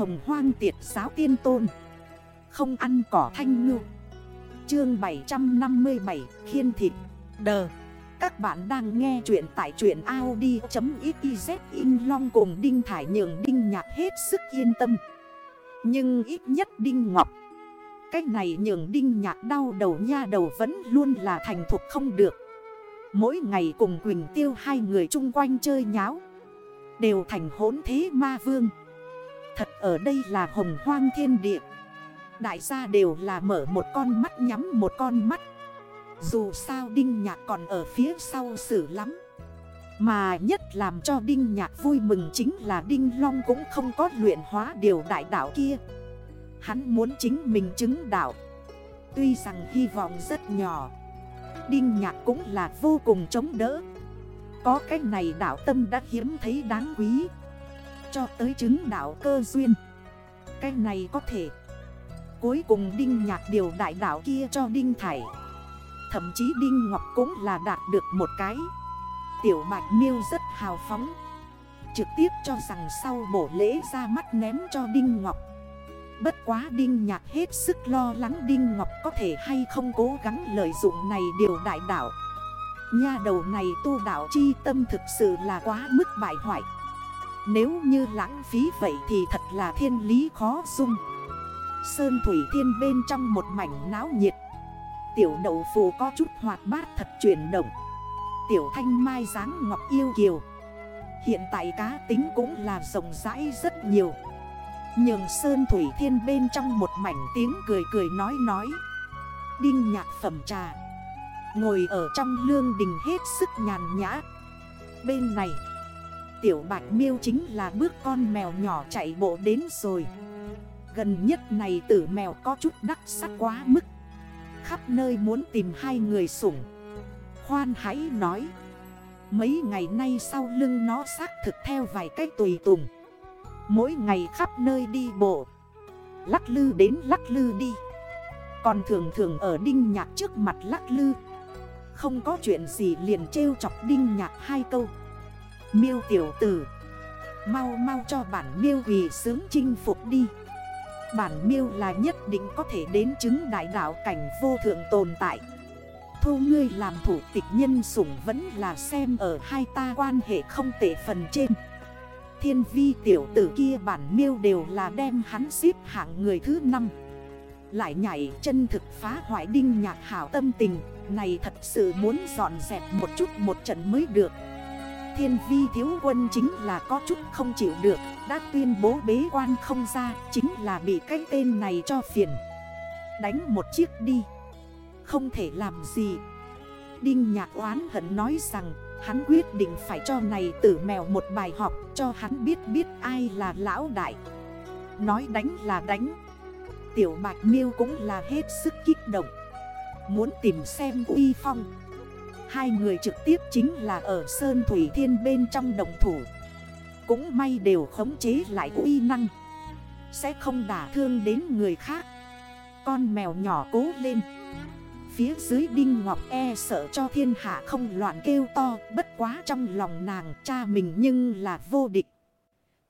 hồng hoang tiệt giáo tiên tôn. Không ăn cỏ thanh ngư. Chương 757 khiên thịt. Đờ. Các bạn đang nghe chuyện tại chuyện Audi.xyz In long cùng Đinh Thải nhường Đinh Nhạc hết sức yên tâm. Nhưng ít nhất Đinh Ngọc. Cách này nhường Đinh Nhạc đau đầu nha đầu vẫn luôn là thành thục không được. Mỗi ngày cùng Quỳnh Tiêu hai người chung quanh chơi nháo. Đều thành hốn thế ma vương. Thật ở đây là hồng hoang thiên địa. Đại gia đều là mở một con mắt nhắm một con mắt. Dù sao Đinh Nhạc còn ở phía sau xử lắm. Mà nhất làm cho Đinh Nhạc vui mừng chính là Đinh Long cũng không có luyện hóa điều đại đạo kia. Hắn muốn chính mình chứng đạo. Tuy rằng hy vọng rất nhỏ, Đinh Nhạc cũng là vô cùng chống đỡ. Có cách này đạo tâm đã hiếm thấy đáng quý. Cho tới chứng đạo cơ duyên. Cách này có thể. Cuối cùng Đinh Nhạc điều đại đạo kia cho Đinh Thải. Thậm chí Đinh Ngọc cũng là đạt được một cái. Tiểu Bạch Miêu rất hào phóng. Trực tiếp cho rằng sau bổ lễ ra mắt ném cho Đinh Ngọc. Bất quá Đinh Nhạc hết sức lo lắng Đinh Ngọc có thể hay không cố gắng lợi dụng này điều đại đạo. Nha đầu này tu đạo chi tâm thực sự là quá mức bại hoại. Nếu như lãng phí vậy thì thật là thiên lý khó dung. Sơn Thủy Thiên bên trong một mảnh náo nhiệt. Tiểu đậu phù có chút hoạt bát thật chuyển động. Tiểu thanh mai dáng ngọc yêu kiều. Hiện tại cá tính cũng là rộng rãi rất nhiều. Nhường Sơn Thủy Thiên bên trong một mảnh tiếng cười cười nói nói. Đinh nhạc phẩm trà. Ngồi ở trong lương đình hết sức nhàn nhã. Bên này Tiểu Bạch Miêu chính là bước con mèo nhỏ chạy bộ đến rồi. Gần nhất này tử mèo có chút đắc sắc quá mức. Khắp nơi muốn tìm hai người sủng. Khoan hãy nói. Mấy ngày nay sau lưng nó xác thực theo vài cách tùy tùng. Mỗi ngày khắp nơi đi bộ. Lắc lư đến lắc lư đi. Còn thường thường ở đinh nhạc trước mặt lắc lư. Không có chuyện gì liền trêu chọc đinh nhạc hai câu. Miêu tiểu tử. Mau mau cho bản miêu quỳ sướng chinh phục đi. Bản miêu là nhất định có thể đến chứng đại đạo cảnh vô thượng tồn tại. Thu ngươi làm thủ tịch nhân sủng vẫn là xem ở hai ta quan hệ không tệ phần trên. Thiên vi tiểu tử kia bản miêu đều là đem hắn xếp hạng người thứ năm. Lại nhảy chân thực phá hoại đinh nhạc hảo tâm tình, Này thật sự muốn dọn dẹp một chút một trận mới được. Thiên vi thiếu quân chính là có chút không chịu được, Đã tuyên bố bế quan không ra, Chính là bị cái tên này cho phiền. Đánh một chiếc đi. Không thể làm gì. Đinh nhạc oán hận nói rằng, Hắn quyết định phải cho này tử mèo một bài học, Cho hắn biết biết ai là lão đại. Nói đánh là đánh. Tiểu bạch miêu cũng là hết sức kích động. Muốn tìm xem uy phong. Hai người trực tiếp chính là ở Sơn Thủy Thiên bên trong đồng thủ. Cũng may đều khống chế lại uy năng. Sẽ không đả thương đến người khác. Con mèo nhỏ cố lên. Phía dưới Đinh Ngọc e sợ cho thiên hạ không loạn kêu to, Bất quá trong lòng nàng cha mình nhưng là vô địch.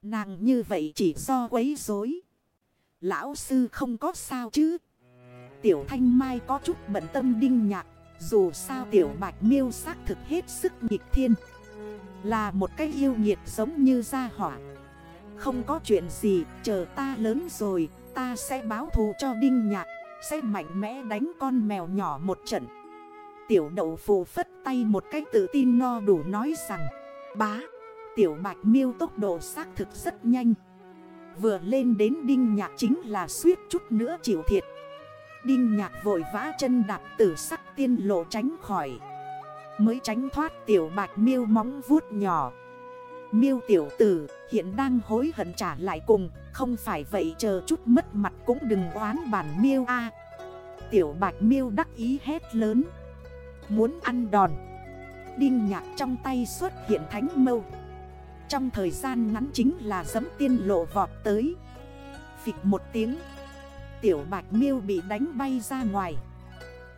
Nàng như vậy chỉ do quấy rối. Lão sư không có sao chứ? Tiểu Thanh Mai có chút bận tâm Đinh Nhạc dù sao tiểu bạch miêu xác thực hết sức nghịch thiên. Là một cái yêu nghiệt giống như gia hỏa. Không có chuyện gì, Chờ ta lớn rồi, Ta sẽ báo thù cho đinh nhạc, Sẽ mạnh mẽ đánh con mèo nhỏ một trận. Tiểu đậu phù phất tay một cách tự tin no đủ nói rằng, Bá, Tiểu bạch miêu tốc độ xác thực rất nhanh. Vừa lên đến đinh nhạc chính là suýt chút nữa chịu thiệt. Đinh nhạc vội vã chân đạp tử sắc tiên lộ tránh khỏi. Mới tránh thoát tiểu bạch miêu móng vuốt nhỏ. Miêu tiểu tử, hiện đang hối hận trả lại cùng, Không phải vậy chờ chút mất mặt cũng đừng oán bản miêu a. Tiểu bạch miêu đắc ý hét lớn. Muốn ăn đòn. Đinh nhạc trong tay xuất hiện thánh mâu. Trong thời gian ngắn chính là dấm tiên lộ vọt tới. Phịch một tiếng. Tiểu bạch miêu bị đánh bay ra ngoài.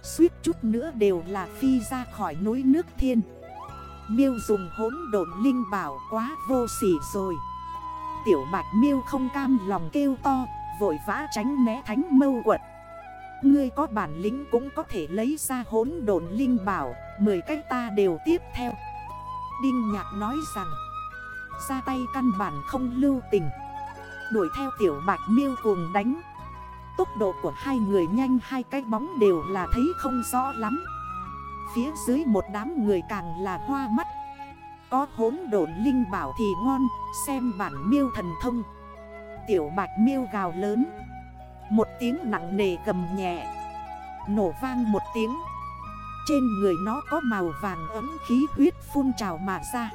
Suýt chút nữa đều là phi ra khỏi núi nước thiên. Miêu dùng hốn độn linh bảo quá vô sỉ rồi. Tiểu bạch miêu không cam lòng kêu to, Vội vã tránh né thánh mâu quật. Ngươi có bản lĩnh cũng có thể lấy ra hốn độn linh bảo, Mười cách ta đều tiếp theo. Đinh nhạc nói rằng, Ra tay căn bản không lưu tình. Đuổi theo tiểu bạch miêu cuồng đánh. Tốc độ của hai người nhanh, hai cái bóng đều là thấy không rõ lắm. Phía dưới một đám người càng là hoa mắt. Có hốn độn linh bảo thì ngon, Xem bản miêu thần thông. Tiểu bạch miêu gào lớn. Một tiếng nặng nề gầm nhẹ. Nổ vang một tiếng. Trên người nó có màu vàng ấm khí huyết phun trào mà ra.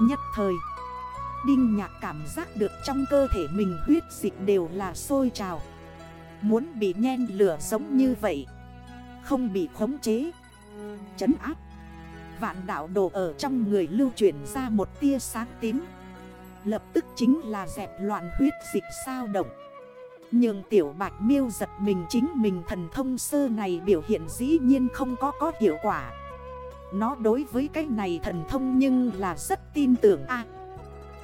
Nhất thời, Đinh nhạc cảm giác được trong cơ thể mình huyết dịch đều là sôi trào. Muốn bị nhen lửa giống như vậy. Không bị khống chế. Chấn áp. Vạn đạo đồ ở trong người lưu chuyển ra một tia sáng tím. Lập tức chính là dẹp loạn huyết dịch sao động. Nhưng tiểu bạch miêu giật mình chính mình thần thông sơ này biểu hiện dĩ nhiên không có có hiệu quả. Nó đối với cái này thần thông nhưng là rất tin tưởng a.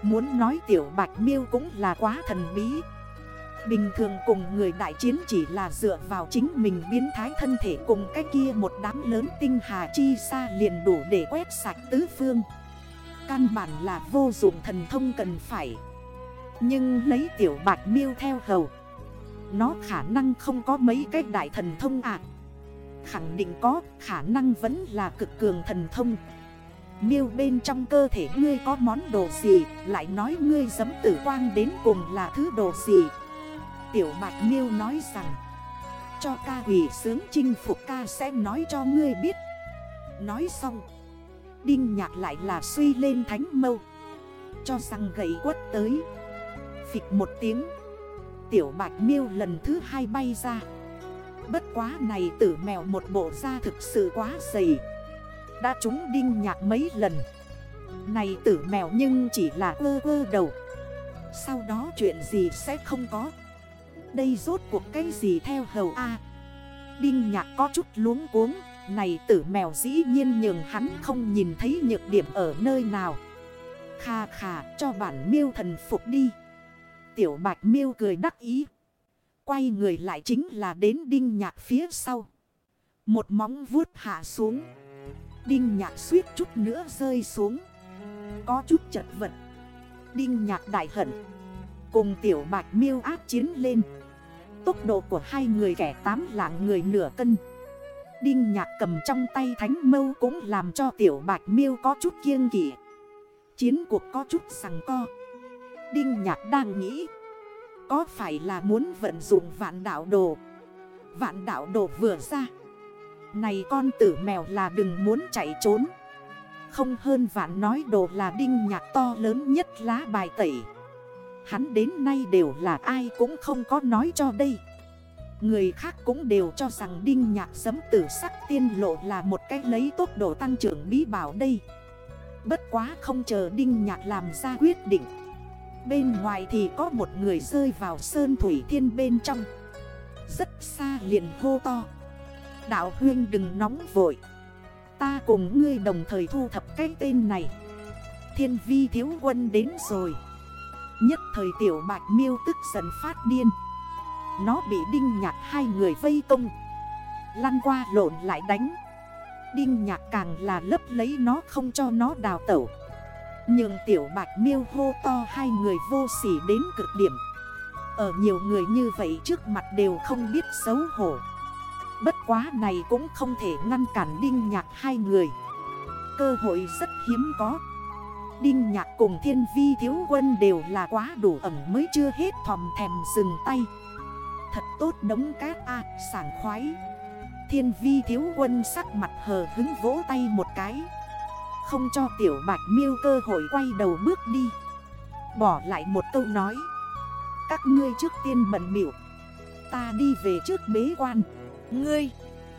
Muốn nói tiểu bạch miêu cũng là quá thần bí. Bình thường cùng người đại chiến chỉ là dựa vào chính mình biến thái thân thể cùng cái kia một đám lớn tinh hà chi xa liền đủ để quét sạch tứ phương. Căn bản là vô dụng thần thông cần phải. Nhưng lấy tiểu bạch miêu theo hầu, Nó khả năng không có mấy cái đại thần thông ạ Khẳng định có, khả năng vẫn là cực cường thần thông. Miêu bên trong cơ thể ngươi có món đồ gì? Lại nói ngươi giấm tử quang đến cùng là thứ đồ gì? Tiểu Bạch Miêu nói rằng, Cho ca quỷ sướng chinh phục ca sẽ nói cho ngươi biết. Nói xong, Đinh nhạc lại là suy lên thánh mâu. Cho rằng gậy quất tới. Phịch một tiếng, Tiểu Bạch Miêu lần thứ hai bay ra. Bất quá này tử mèo một bộ da thực sự quá dày. Đã trúng đinh nhạc mấy lần. Này tử mèo nhưng chỉ là ơ ơ đầu. Sau đó chuyện gì sẽ không có? Đây rốt cuộc cái gì theo hầu A? Đinh nhạc có chút luống cuống, Này tử mèo dĩ nhiên nhường hắn không nhìn thấy nhược điểm ở nơi nào. Khà khà cho bản miêu thần phục đi. Tiểu bạch miêu cười đắc ý. Quay người lại chính là đến đinh nhạc phía sau. Một móng vuốt hạ xuống. Đinh nhạc suýt chút nữa rơi xuống. Có chút chật vật. Đinh nhạc đại hận. Cùng tiểu bạch miêu áp chiến lên. Tốc độ của hai người kẻ tám lạng người nửa cân. Đinh nhạc cầm trong tay thánh mâu cũng làm cho tiểu bạch miêu có chút kiêng kỷ Chiến cuộc có chút sằng co. Đinh nhạc đang nghĩ, Có phải là muốn vận dụng vạn đảo đồ? Vạn đảo đồ vừa ra. Này con tử mèo là đừng muốn chạy trốn. Không hơn vạn nói đồ là đinh nhạc to lớn nhất lá bài tẩy. Hắn đến nay đều là ai cũng không có nói cho đây. Người khác cũng đều cho rằng đinh nhạc sấm tử sắc tiên lộ là một cách lấy tốc độ tăng trưởng bí bảo đây. Bất quá không chờ đinh nhạc làm ra quyết định. Bên ngoài thì có một người rơi vào sơn thủy thiên bên trong. Rất xa liền hô to. Đạo huyên đừng nóng vội. Ta cùng ngươi đồng thời thu thập cái tên này. Thiên vi thiếu quân đến rồi. Nhất thời tiểu bạch miêu tức giận phát điên. Nó bị đinh nhạc hai người vây công. Lăn qua lộn lại đánh. Đinh nhạc càng là lấp lấy nó không cho nó đào tẩu. Nhưng tiểu bạch miêu hô to hai người vô sỉ đến cực điểm. Ở nhiều người như vậy trước mặt đều không biết xấu hổ. Bất quá này cũng không thể ngăn cản đinh nhạc hai người. Cơ hội rất hiếm có. Đinh nhạc cùng thiên vi thiếu quân đều là quá đủ ẩm mới chưa hết thòm thèm dừng tay. Thật tốt đống cát a, sảng khoái. Thiên vi thiếu quân sắc mặt hờ hứng vỗ tay một cái. Không cho tiểu bạch miêu cơ hội quay đầu bước đi. Bỏ lại một câu nói. Các ngươi trước tiên bận biểu. Ta đi về trước bế quan. Ngươi,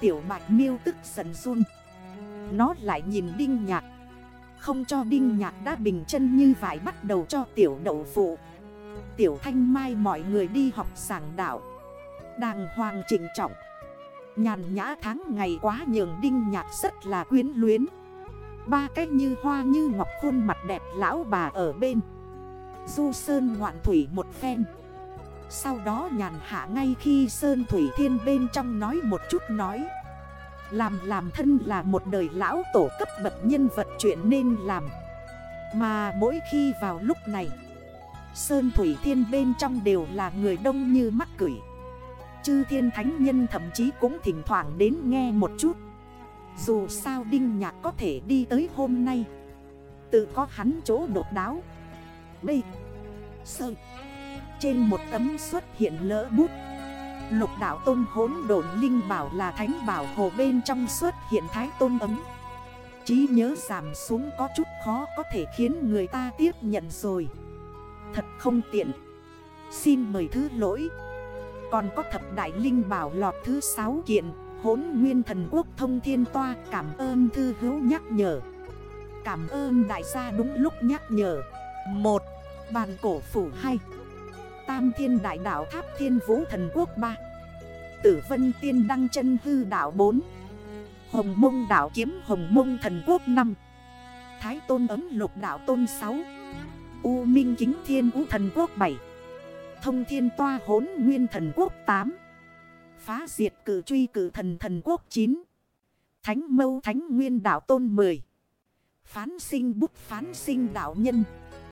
Tiểu bạch miêu tức giận run. Nó lại nhìn đinh nhạc không cho đinh nhạc đã bình chân như vải bắt đầu cho tiểu đậu phụ. Tiểu thanh mai mọi người đi học giảng đạo. Đàng hoàng trịnh trọng. Nhàn nhã tháng ngày quá nhường đinh nhạc rất là quyến luyến. Ba cách như hoa như ngọc khuôn mặt đẹp lão bà ở bên. Du Sơn ngoạn thủy một phen. Sau đó nhàn hạ ngay khi Sơn Thủy Thiên bên trong nói một chút nói. Làm làm thân là một đời lão tổ cấp bậc nhân vật chuyện nên làm. Mà mỗi khi vào lúc này, Sơn Thủy Thiên bên trong đều là người đông như mắc cửi Chư thiên thánh nhân thậm chí cũng thỉnh thoảng đến nghe một chút. Dù sao Đinh Nhạc có thể đi tới hôm nay. Tự có hắn chỗ đột đáo. B sơn. Trên một tấm xuất hiện lỡ bút. Lục đảo tôn hốn đồn linh bảo là thánh bảo hồ bên trong xuất hiện thái tôn ấm. Trí nhớ giảm xuống có chút khó có thể khiến người ta tiếp nhận rồi. Thật không tiện. Xin mời thứ lỗi. Còn có thập đại linh bảo lọt thứ 6 kiện Hốn nguyên thần quốc thông thiên toa, Cảm ơn thư hữu nhắc nhở. Cảm ơn đại gia đúng lúc nhắc nhở. Một, Bàn cổ phủ 2 Tam thiên đại đảo tháp thiên vũ thần quốc 3 Tử vân tiên đăng chân hư đảo 4 Hồng mông đảo kiếm hồng mông thần quốc 5 Thái tôn ấm lục đảo tôn 6 U minh kính thiên vũ thần quốc 7 Thông thiên toa hốn nguyên thần quốc 8 Phá diệt cử truy cử thần thần quốc 9 Thánh mâu thánh nguyên đảo tôn 10 Phán sinh bút phán sinh đảo nhân.